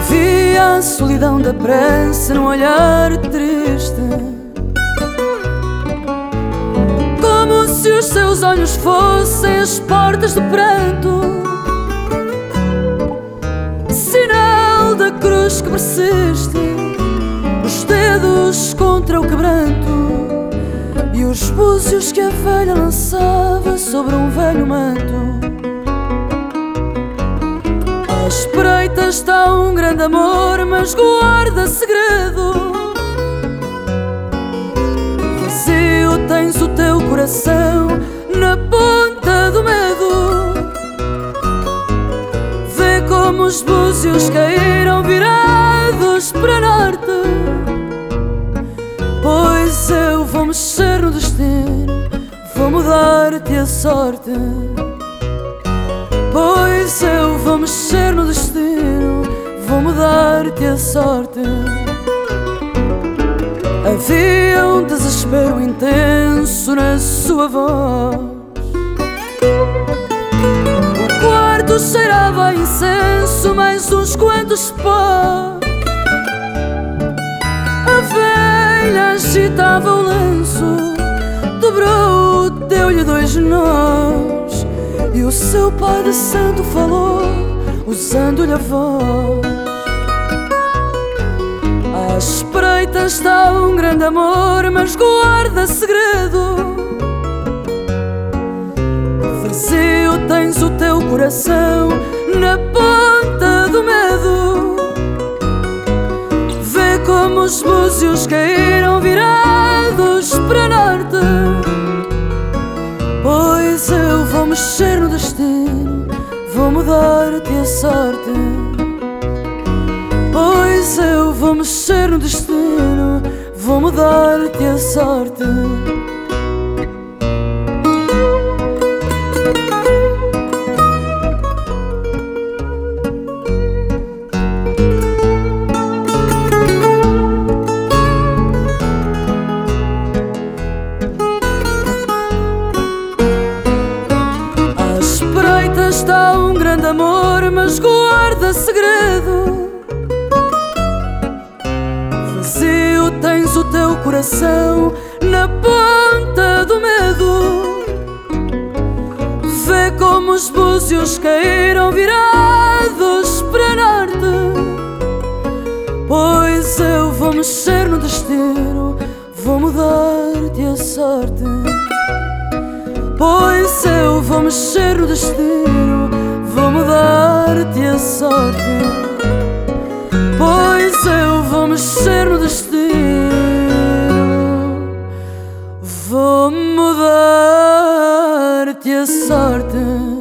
Havia a solidão da pressa num olhar triste. Como se os seus olhos fossem as portas do pranto Sinal da cruz que persiste. Os dedos contra o quebranto. E os búzios que a velha lançava sobre um velho manto. Espreita está um grande amor, mas guarda segredo. Vazio tens o teu coração na ponta do medo. Vê como os búzios caíram virados para norte. Pois eu vou mexer no destino, vou mudar-te a sorte. Pois eu vou mexer no destino, vou mudar-te a sorte. Havia um desespero intenso na sua voz. O quarto cheirava a incenso, mais uns quantos pó. A velha agitava o lenço, dobrou, deu-lhe dois nós. E o seu Padre Santo falou, usando-lhe a voz. À espreita está um grande amor, mas guarda segredo. Vazio tens o teu coração na ponta do medo. Vê como os búzios caíram virados para norte. Mexer no destino, vou mudar-te a sorte. Pois eu vou mexer no destino, vou mudar-te a sorte. Amor, mas guarda segredo. Vazio tens o teu coração na ponta do medo. Vê como os búzios caíram virados para norte. Pois eu vou mexer no destino, vou mudar-te dar-te a sorte, pois eu vou mexer no destino, vou mudar-te a sorte.